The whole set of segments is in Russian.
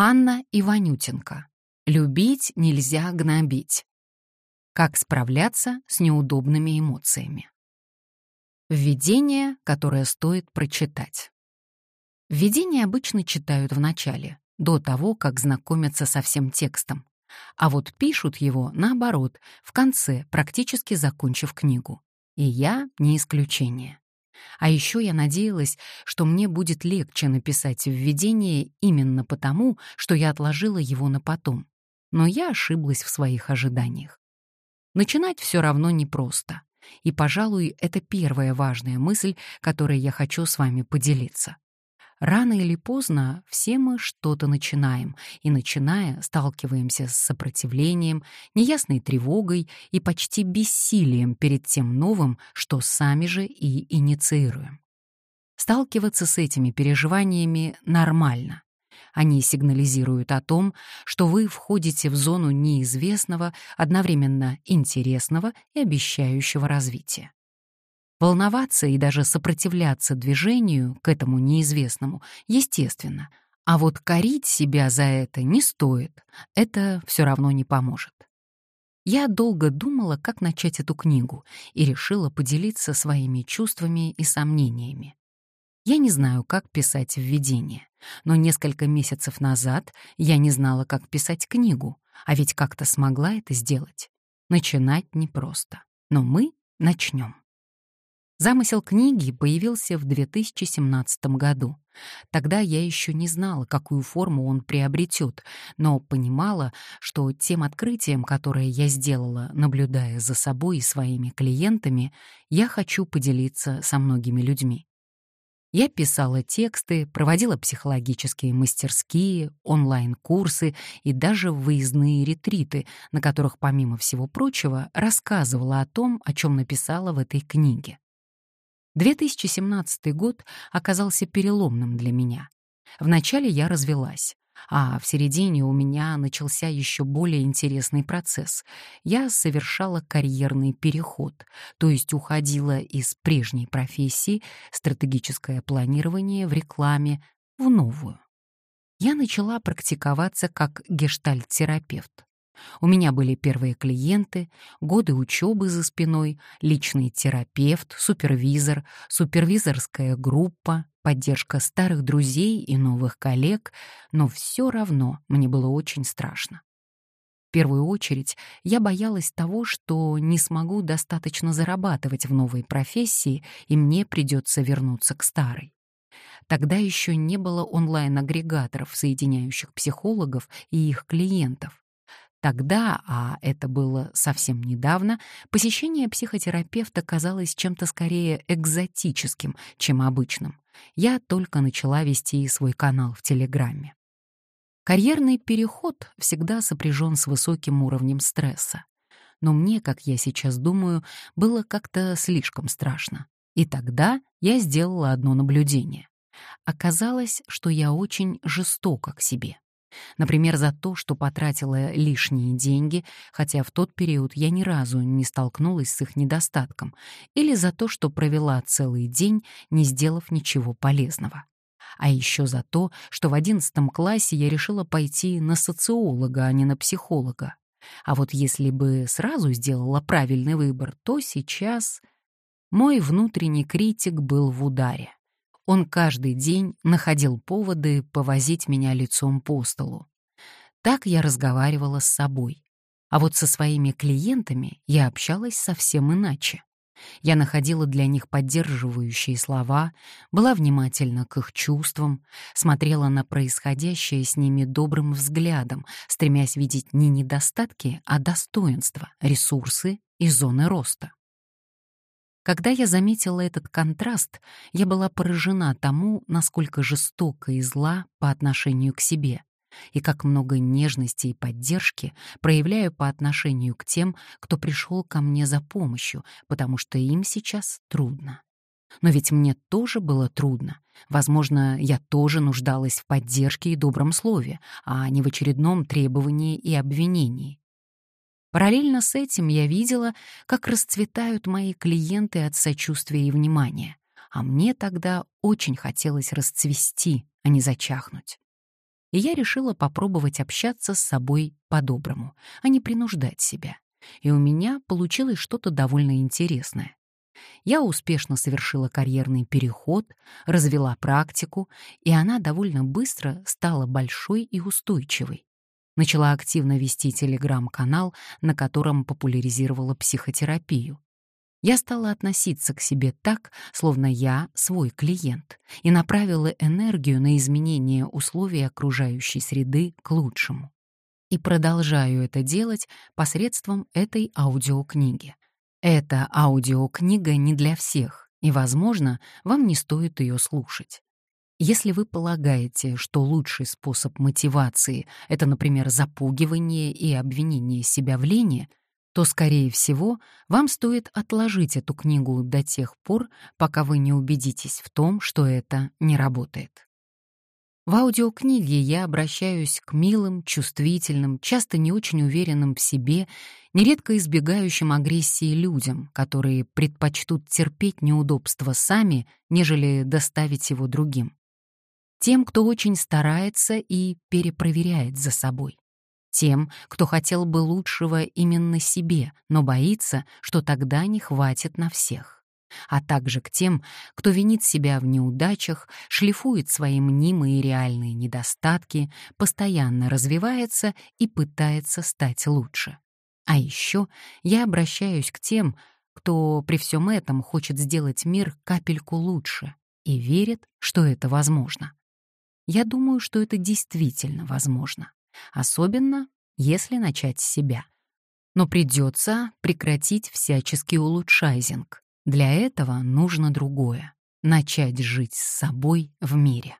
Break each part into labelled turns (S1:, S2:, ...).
S1: Анна Иванютенко. Любить нельзя гнобить. Как справляться с неудобными эмоциями. Введение, которое стоит прочитать. Введение обычно читают в начале, до того, как знакомятся со всем текстом. А вот пишут его, наоборот, в конце, практически закончив книгу. И я не исключение. А еще я надеялась, что мне будет легче написать введение именно потому, что я отложила его на потом. Но я ошиблась в своих ожиданиях. Начинать все равно непросто. И, пожалуй, это первая важная мысль, которой я хочу с вами поделиться. Рано или поздно все мы что-то начинаем, и, начиная, сталкиваемся с сопротивлением, неясной тревогой и почти бессилием перед тем новым, что сами же и инициируем. Сталкиваться с этими переживаниями нормально. Они сигнализируют о том, что вы входите в зону неизвестного, одновременно интересного и обещающего развития. Волноваться и даже сопротивляться движению к этому неизвестному естественно, а вот корить себя за это не стоит, это все равно не поможет. Я долго думала, как начать эту книгу, и решила поделиться своими чувствами и сомнениями. Я не знаю, как писать введение, но несколько месяцев назад я не знала, как писать книгу, а ведь как-то смогла это сделать. Начинать непросто, но мы начнем. Замысел книги появился в 2017 году. Тогда я еще не знала, какую форму он приобретет, но понимала, что тем открытием, которое я сделала, наблюдая за собой и своими клиентами, я хочу поделиться со многими людьми. Я писала тексты, проводила психологические мастерские, онлайн-курсы и даже выездные ретриты, на которых, помимо всего прочего, рассказывала о том, о чем написала в этой книге. 2017 год оказался переломным для меня. Вначале я развелась, а в середине у меня начался еще более интересный процесс. Я совершала карьерный переход, то есть уходила из прежней профессии, стратегическое планирование в рекламе, в новую. Я начала практиковаться как гештальт-терапевт. У меня были первые клиенты, годы учебы за спиной, личный терапевт, супервизор, супервизорская группа, поддержка старых друзей и новых коллег, но все равно мне было очень страшно. В первую очередь я боялась того, что не смогу достаточно зарабатывать в новой профессии, и мне придется вернуться к старой. Тогда еще не было онлайн-агрегаторов, соединяющих психологов и их клиентов. Тогда, а это было совсем недавно, посещение психотерапевта казалось чем-то скорее экзотическим, чем обычным. Я только начала вести свой канал в Телеграме. Карьерный переход всегда сопряжен с высоким уровнем стресса. Но мне, как я сейчас думаю, было как-то слишком страшно. И тогда я сделала одно наблюдение. Оказалось, что я очень жестока к себе. Например, за то, что потратила лишние деньги, хотя в тот период я ни разу не столкнулась с их недостатком, или за то, что провела целый день, не сделав ничего полезного. А еще за то, что в одиннадцатом классе я решила пойти на социолога, а не на психолога. А вот если бы сразу сделала правильный выбор, то сейчас мой внутренний критик был в ударе. Он каждый день находил поводы повозить меня лицом по столу. Так я разговаривала с собой. А вот со своими клиентами я общалась совсем иначе. Я находила для них поддерживающие слова, была внимательна к их чувствам, смотрела на происходящее с ними добрым взглядом, стремясь видеть не недостатки, а достоинства, ресурсы и зоны роста. Когда я заметила этот контраст, я была поражена тому, насколько жестока и зла по отношению к себе, и как много нежности и поддержки проявляю по отношению к тем, кто пришел ко мне за помощью, потому что им сейчас трудно. Но ведь мне тоже было трудно. Возможно, я тоже нуждалась в поддержке и добром слове, а не в очередном требовании и обвинении. Параллельно с этим я видела, как расцветают мои клиенты от сочувствия и внимания, а мне тогда очень хотелось расцвести, а не зачахнуть. и я решила попробовать общаться с собой по-доброму, а не принуждать себя. И у меня получилось что-то довольно интересное. Я успешно совершила карьерный переход, развела практику, и она довольно быстро стала большой и устойчивой. Начала активно вести телеграм-канал, на котором популяризировала психотерапию. Я стала относиться к себе так, словно я свой клиент, и направила энергию на изменение условий окружающей среды к лучшему. И продолжаю это делать посредством этой аудиокниги. Эта аудиокнига не для всех, и, возможно, вам не стоит ее слушать. Если вы полагаете, что лучший способ мотивации — это, например, запугивание и обвинение себя в лени, то, скорее всего, вам стоит отложить эту книгу до тех пор, пока вы не убедитесь в том, что это не работает. В аудиокниге я обращаюсь к милым, чувствительным, часто не очень уверенным в себе, нередко избегающим агрессии людям, которые предпочтут терпеть неудобства сами, нежели доставить его другим. Тем, кто очень старается и перепроверяет за собой. Тем, кто хотел бы лучшего именно себе, но боится, что тогда не хватит на всех а также к тем, кто винит себя в неудачах, шлифует свои мнимые и реальные недостатки, постоянно развивается и пытается стать лучше. А еще я обращаюсь к тем, кто при всем этом хочет сделать мир капельку лучше и верит, что это возможно. Я думаю, что это действительно возможно, особенно если начать с себя. Но придется прекратить всяческий улучшайзинг, для этого нужно другое — начать жить с собой в мире.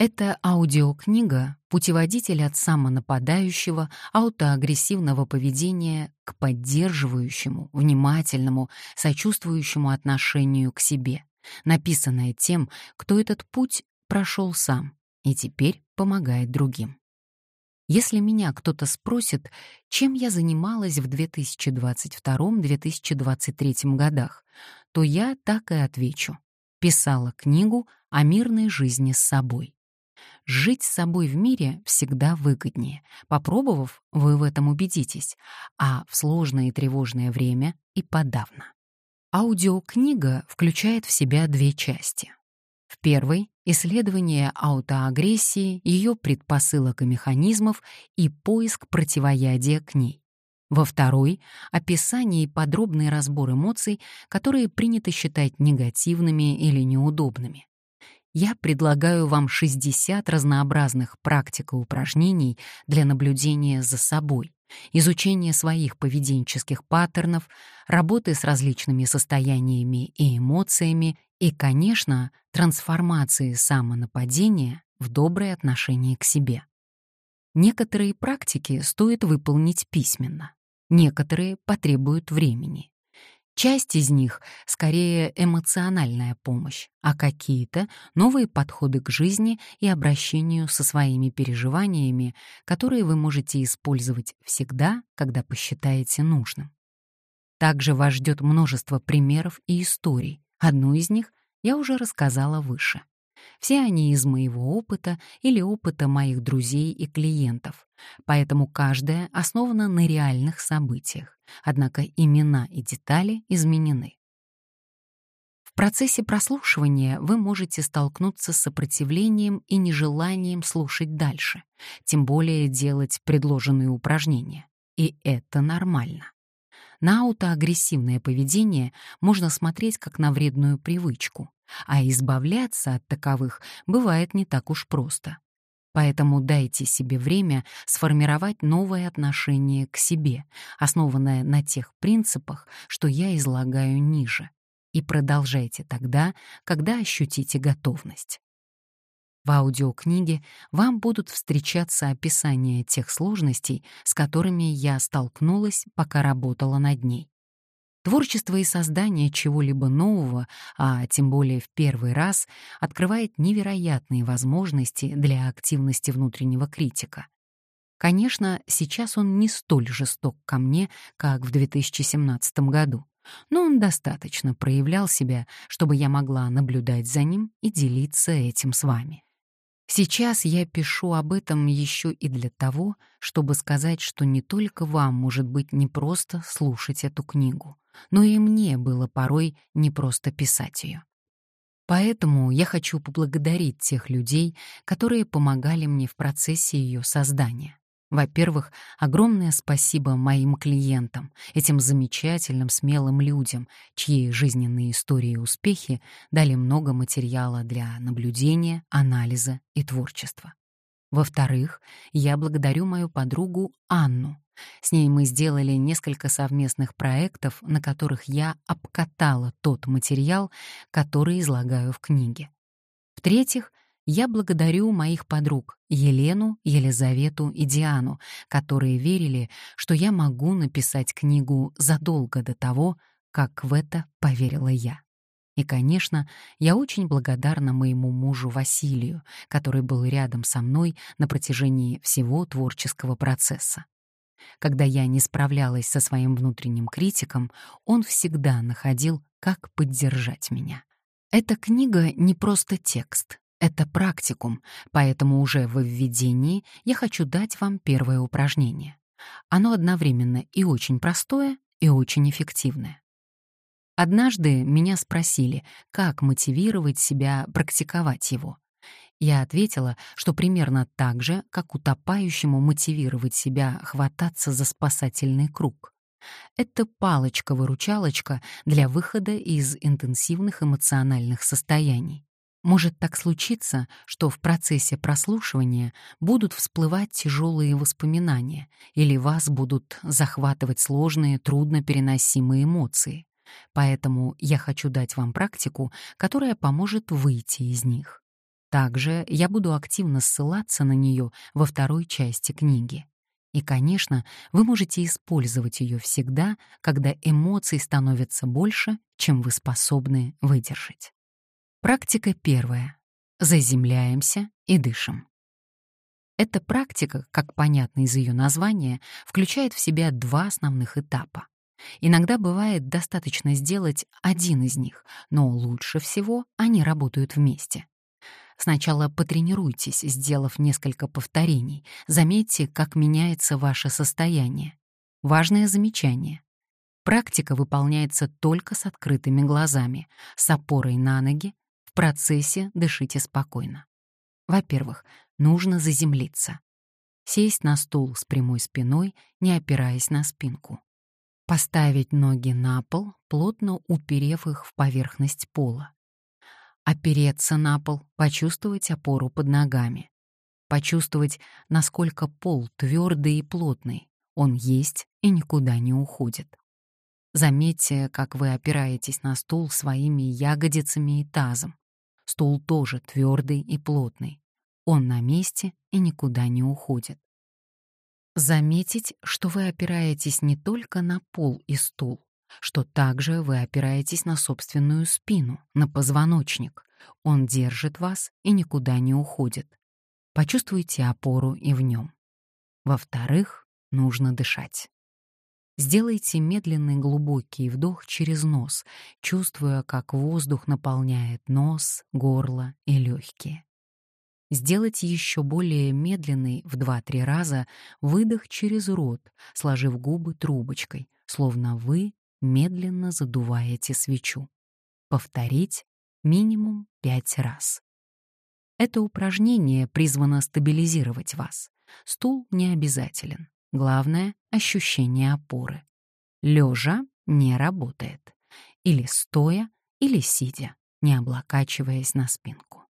S1: Эта аудиокнига — путеводитель от самонападающего, аутоагрессивного поведения к поддерживающему, внимательному, сочувствующему отношению к себе, написанная тем, кто этот путь прошел сам и теперь помогает другим. Если меня кто-то спросит, чем я занималась в 2022-2023 годах, то я так и отвечу. Писала книгу о мирной жизни с собой. Жить с собой в мире всегда выгоднее. Попробовав, вы в этом убедитесь, а в сложное и тревожное время и подавно. Аудиокнига включает в себя две части. В первой — исследование аутоагрессии, ее предпосылок и механизмов и поиск противоядия к ней. Во второй — описание и подробный разбор эмоций, которые принято считать негативными или неудобными. Я предлагаю вам 60 разнообразных практик и упражнений для наблюдения за собой, изучения своих поведенческих паттернов, работы с различными состояниями и эмоциями и, конечно, трансформации самонападения в доброе отношение к себе. Некоторые практики стоит выполнить письменно, некоторые потребуют времени. Часть из них — скорее эмоциональная помощь, а какие-то — новые подходы к жизни и обращению со своими переживаниями, которые вы можете использовать всегда, когда посчитаете нужным. Также вас ждет множество примеров и историй. Одну из них я уже рассказала выше. Все они из моего опыта или опыта моих друзей и клиентов, поэтому каждая основана на реальных событиях, однако имена и детали изменены. В процессе прослушивания вы можете столкнуться с сопротивлением и нежеланием слушать дальше, тем более делать предложенные упражнения. И это нормально. На аутоагрессивное поведение можно смотреть как на вредную привычку, а избавляться от таковых бывает не так уж просто. Поэтому дайте себе время сформировать новое отношение к себе, основанное на тех принципах, что я излагаю ниже, и продолжайте тогда, когда ощутите готовность. В аудиокниге вам будут встречаться описания тех сложностей, с которыми я столкнулась, пока работала над ней. Творчество и создание чего-либо нового, а тем более в первый раз, открывает невероятные возможности для активности внутреннего критика. Конечно, сейчас он не столь жесток ко мне, как в 2017 году, но он достаточно проявлял себя, чтобы я могла наблюдать за ним и делиться этим с вами. Сейчас я пишу об этом еще и для того, чтобы сказать, что не только вам может быть не просто слушать эту книгу, но и мне было порой не просто писать ее. Поэтому я хочу поблагодарить тех людей, которые помогали мне в процессе ее создания. Во-первых, огромное спасибо моим клиентам, этим замечательным, смелым людям, чьи жизненные истории и успехи дали много материала для наблюдения, анализа и творчества. Во-вторых, я благодарю мою подругу Анну. С ней мы сделали несколько совместных проектов, на которых я обкатала тот материал, который излагаю в книге. В-третьих, я благодарю моих подруг Елену, Елизавету и Диану, которые верили, что я могу написать книгу задолго до того, как в это поверила я. И, конечно, я очень благодарна моему мужу Василию, который был рядом со мной на протяжении всего творческого процесса. Когда я не справлялась со своим внутренним критиком, он всегда находил, как поддержать меня. Эта книга не просто текст, это практикум, поэтому уже в введении я хочу дать вам первое упражнение. Оно одновременно и очень простое, и очень эффективное. Однажды меня спросили, как мотивировать себя практиковать его. Я ответила, что примерно так же, как утопающему мотивировать себя хвататься за спасательный круг. Это палочка-выручалочка для выхода из интенсивных эмоциональных состояний. Может так случиться, что в процессе прослушивания будут всплывать тяжелые воспоминания или вас будут захватывать сложные, трудно переносимые эмоции. Поэтому я хочу дать вам практику, которая поможет выйти из них. Также я буду активно ссылаться на нее во второй части книги. И, конечно, вы можете использовать ее всегда, когда эмоций становится больше, чем вы способны выдержать. Практика первая. Заземляемся и дышим. Эта практика, как понятно из ее названия, включает в себя два основных этапа. Иногда бывает достаточно сделать один из них, но лучше всего они работают вместе. Сначала потренируйтесь, сделав несколько повторений. Заметьте, как меняется ваше состояние. Важное замечание. Практика выполняется только с открытыми глазами, с опорой на ноги, процессе дышите спокойно. Во-первых, нужно заземлиться. Сесть на стул с прямой спиной, не опираясь на спинку. Поставить ноги на пол, плотно уперев их в поверхность пола. Опереться на пол, почувствовать опору под ногами. Почувствовать, насколько пол твердый и плотный. Он есть и никуда не уходит. Заметьте, как вы опираетесь на стул своими ягодицами и тазом. Стул тоже твердый и плотный. Он на месте и никуда не уходит. Заметить, что вы опираетесь не только на пол и стул, что также вы опираетесь на собственную спину, на позвоночник. Он держит вас и никуда не уходит. Почувствуйте опору и в нем. Во-вторых, нужно дышать. Сделайте медленный глубокий вдох через нос, чувствуя, как воздух наполняет нос, горло и легкие. Сделайте еще более медленный в 2-3 раза выдох через рот, сложив губы трубочкой, словно вы медленно задуваете свечу. Повторить минимум 5 раз. Это упражнение призвано стабилизировать вас. Стул не обязателен. Главное — ощущение опоры. Лежа не работает. Или стоя, или сидя, не облокачиваясь на спинку.